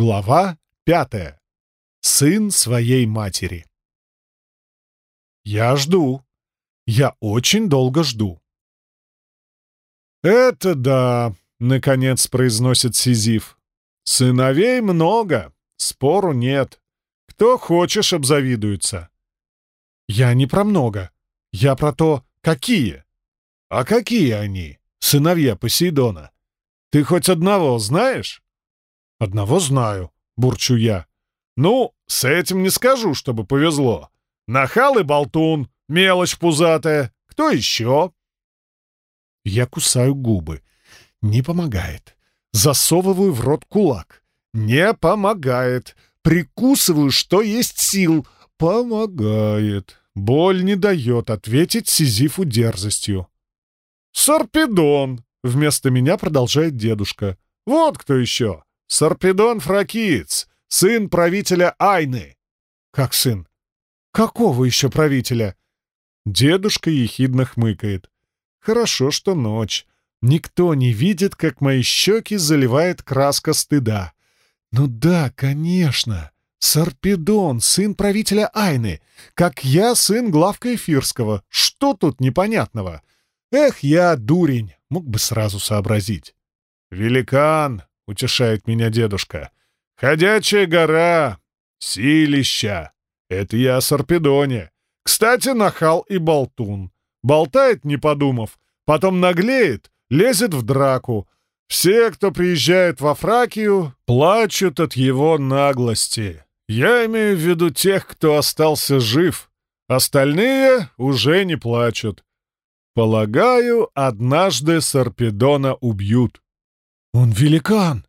Глава пятая. Сын своей матери. Я жду. Я очень долго жду. «Это да», — наконец произносит Сизиф. «Сыновей много, спору нет. Кто хочешь, обзавидуется». «Я не про много. Я про то, какие». «А какие они, сыновья Посейдона? Ты хоть одного знаешь?» «Одного знаю», — бурчу я. «Ну, с этим не скажу, чтобы повезло. Нахал и болтун, мелочь пузатая. Кто еще?» Я кусаю губы. Не помогает. Засовываю в рот кулак. Не помогает. Прикусываю, что есть сил. Помогает. Боль не дает ответить Сизифу дерзостью. «Сарпедон!» — вместо меня продолжает дедушка. «Вот кто еще! Сарпедон Фракиец, сын правителя Айны!» «Как сын? Какого еще правителя?» Дедушка ехидно хмыкает. «Хорошо, что ночь. Никто не видит, как мои щеки заливает краска стыда. Ну да, конечно. Сарпедон, сын правителя Айны. Как я, сын главка Эфирского. Что тут непонятного? Эх, я дурень, мог бы сразу сообразить. «Великан!» — утешает меня дедушка. «Ходячая гора! Силища! Это я о Сарпедоне. Кстати, нахал и болтун. Болтает, не подумав, потом наглеет, лезет в драку. Все, кто приезжает во Фракию, плачут от его наглости. Я имею в виду тех, кто остался жив. Остальные уже не плачут. Полагаю, однажды Сарпедона убьют. Он великан.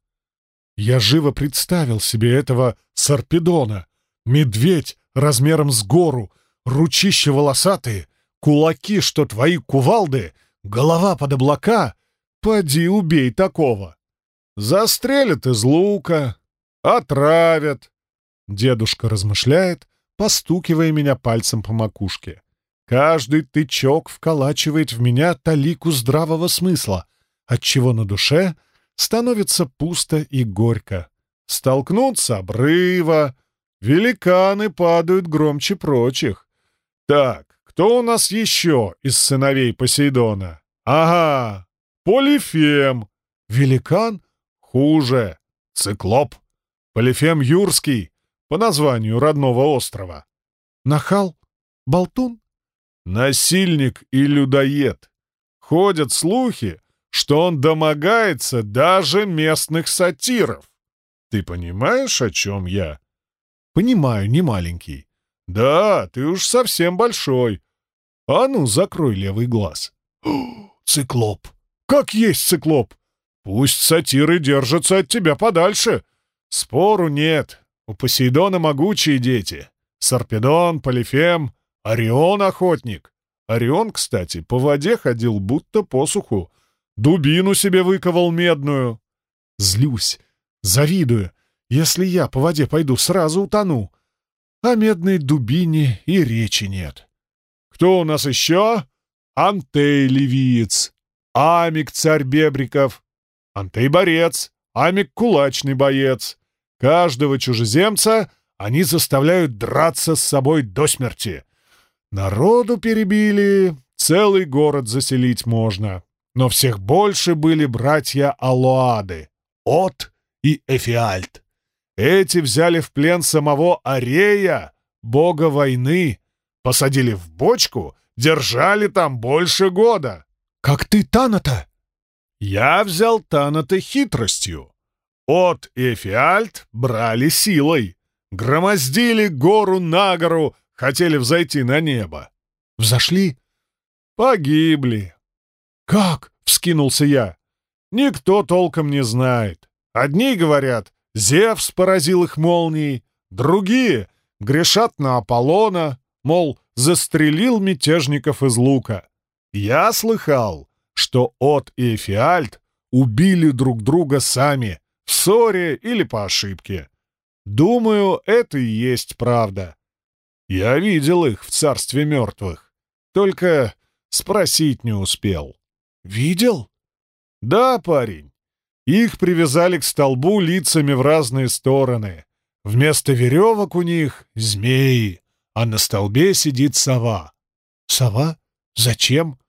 Я живо представил себе этого Сарпедона. Медведь размером с гору, ручища волосатые, кулаки, что твои кувалды, голова под облака. Поди убей такого. Застрелят из лука, отравят. Дедушка размышляет, постукивая меня пальцем по макушке. Каждый тычок вколачивает в меня талику здравого смысла, отчего на душе становится пусто и горько. Столкнутся обрыва, великаны падают громче прочих. Так, кто у нас еще из сыновей Посейдона? Ага, Полифем. Великан? Хуже. Циклоп. Полифем Юрский, по названию родного острова. Нахал? Болтун? Насильник и людоед. Ходят слухи, что он домогается даже местных сатиров. Ты понимаешь, о чем я? Понимаю, не маленький. Да, ты уж совсем большой. А ну, закрой левый глаз. Циклоп. Как есть циклоп. Пусть сатиры держатся от тебя подальше. Спору нет. У Посейдона могучие дети. Сарпедон, Полифем, Орион — охотник. Орион, кстати, по воде ходил будто по суху. Дубину себе выковал медную. Злюсь, завидую. Если я по воде пойду, сразу утону. О медной дубине и речи нет. Кто у нас еще? Антей Ливиец, Амик царь Бебриков, Антей борец, Амик кулачный боец. Каждого чужеземца они заставляют драться с собой до смерти. Народу перебили, целый город заселить можно. Но всех больше были братья Алоады, От и Эфиальт. Эти взяли в плен самого Арея, бога войны, посадили в бочку, держали там больше года. «Как ты Таната?» «Я взял Таната хитростью. От и Эфиальт брали силой, громоздили гору на гору, Хотели взойти на небо. Взошли? Погибли. Как? — вскинулся я. Никто толком не знает. Одни говорят, Зевс поразил их молнией, другие грешат на Аполлона, мол, застрелил мятежников из лука. Я слыхал, что От и Эфиальт убили друг друга сами, в ссоре или по ошибке. Думаю, это и есть правда. Я видел их в царстве мертвых. Только спросить не успел. Видел? Да, парень. Их привязали к столбу лицами в разные стороны. Вместо веревок у них — змеи, а на столбе сидит сова. Сова? Зачем?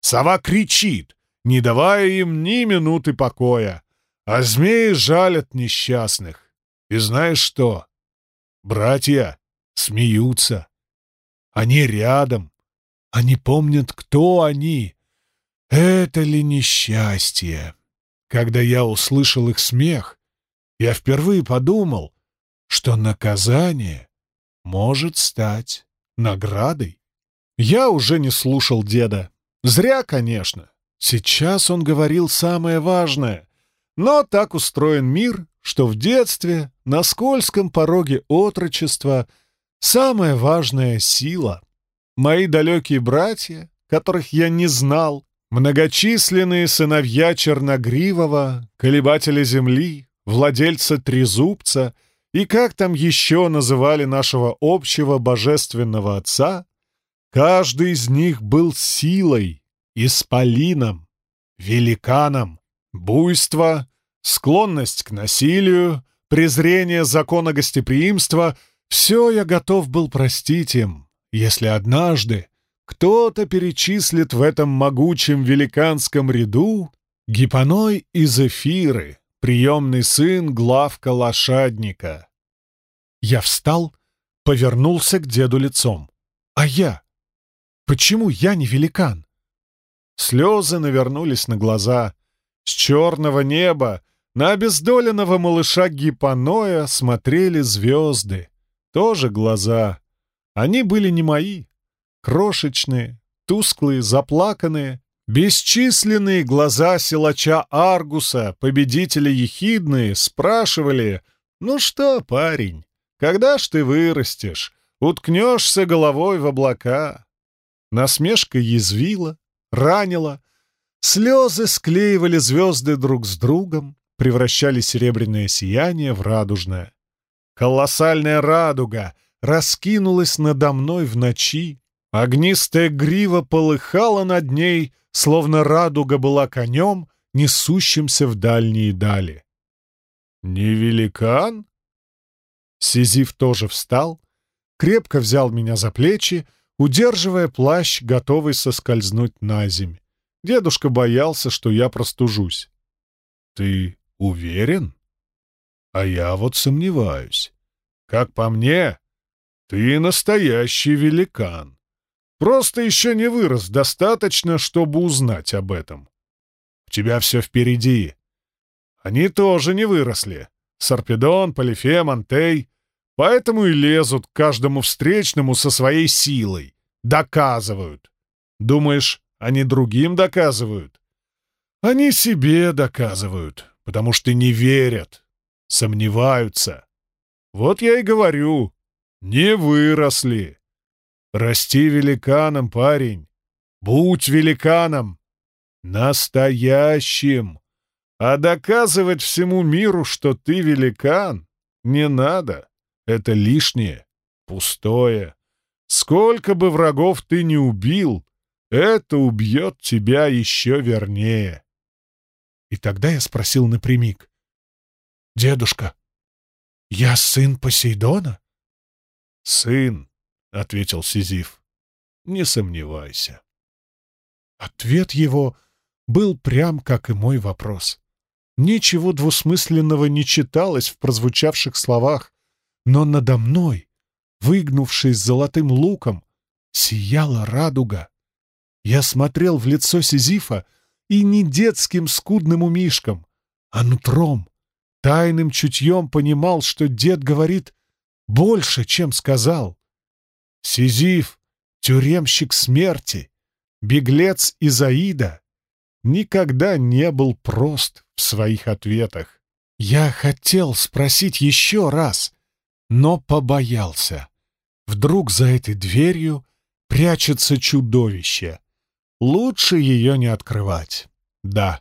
Сова кричит, не давая им ни минуты покоя, а змеи жалят несчастных. И знаешь что? Братья смеются. Они рядом. Они помнят, кто они. Это ли несчастье? Когда я услышал их смех, я впервые подумал, что наказание может стать наградой. Я уже не слушал деда. Зря, конечно. Сейчас он говорил самое важное. Но так устроен мир, что в детстве, на скользком пороге отрочества, самая важная сила. Мои далекие братья, которых я не знал, многочисленные сыновья Черногривого, колебателя земли, владельца Трезубца и как там еще называли нашего общего божественного отца, каждый из них был силой, исполином, великаном, буйство, склонность к насилию, презрение закона гостеприимства — все я готов был простить им, если однажды кто-то перечислит в этом могучем великанском ряду Гипоной из Эфиры, приемный сын главка лошадника. Я встал, повернулся к деду лицом. А я? Почему я не великан? Слезы навернулись на глаза. С черного неба на обездоленного малыша Гипоноя смотрели звезды. Тоже глаза. Они были не мои. Крошечные, тусклые, заплаканные, бесчисленные глаза силача Аргуса, победителя ехидные, спрашивали, «Ну что, парень, когда ж ты вырастешь? Уткнешься головой в облака?» Насмешка язвила, ранила. Слезы склеивали звезды друг с другом, превращали серебряное сияние в радужное. Колоссальная радуга раскинулась надо мной в ночи. Огнистая грива полыхала над ней, словно радуга была конем, несущимся в дальние дали. «Не великан?» Сизиф тоже встал, крепко взял меня за плечи, удерживая плащ, готовый соскользнуть на земь. Дедушка боялся, что я простужусь. «Ты уверен?» А я вот сомневаюсь. Как по мне, ты настоящий великан. Просто еще не вырос достаточно, чтобы узнать об этом. У тебя все впереди. Они тоже не выросли. Сарпедон, Полифем, Антей. Поэтому и лезут к каждому встречному со своей силой. Доказывают. Думаешь, они другим доказывают? Они себе доказывают, потому что не верят, сомневаются. Вот я и говорю, не выросли. Расти великаном, парень. Будь великаном. Настоящим. А доказывать всему миру, что ты великан, не надо. Это лишнее, пустое. Сколько бы врагов ты не убил, это убьет тебя еще вернее. И тогда я спросил напрямик. «Дедушка, я сын Посейдона?» «Сын», — ответил Сизиф, — «не сомневайся». Ответ его был прям как и мой вопрос. Ничего двусмысленного не читалось в прозвучавших словах, но надо мной, выгнувшись золотым луком, сияла радуга. Я смотрел в лицо Сизифа и не детским скудным умишком, а нутром, тайным чутьем понимал, что дед говорит больше, чем сказал. Сизиф, тюремщик смерти, беглец Изаида, никогда не был прост в своих ответах. Я хотел спросить еще раз, но побоялся. Вдруг за этой дверью прячется чудовище. Лучше ее не открывать. Да.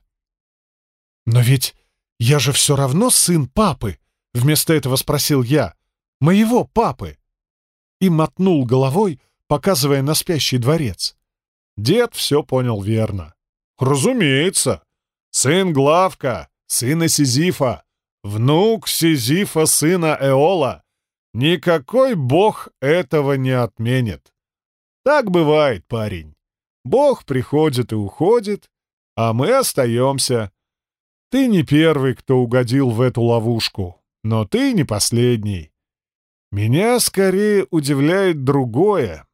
Но ведь «Я же все равно сын папы!» — вместо этого спросил я. «Моего папы!» И мотнул головой, показывая на спящий дворец. Дед все понял верно. «Разумеется! Сын Главка, сына Сизифа, внук Сизифа, сына Эола. Никакой бог этого не отменит. Так бывает, парень. Бог приходит и уходит, а мы остаемся. Ты не первый, кто угодил в эту ловушку, но ты не последний. Меня скорее удивляет другое.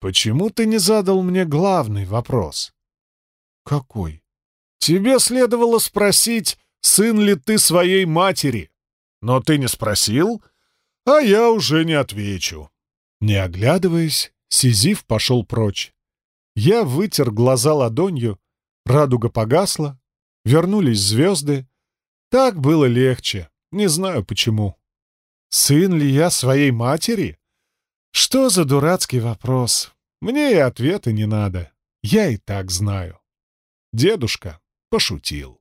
Почему ты не задал мне главный вопрос? Какой? Тебе следовало спросить, сын ли ты своей матери. Но ты не спросил, а я уже не отвечу. Не оглядываясь, Сизиф пошел прочь. Я вытер глаза ладонью, радуга погасла, вернулись звезды. Так было легче, не знаю почему. Сын ли я своей матери? Что за дурацкий вопрос? Мне и ответа не надо. Я и так знаю. Дедушка пошутил.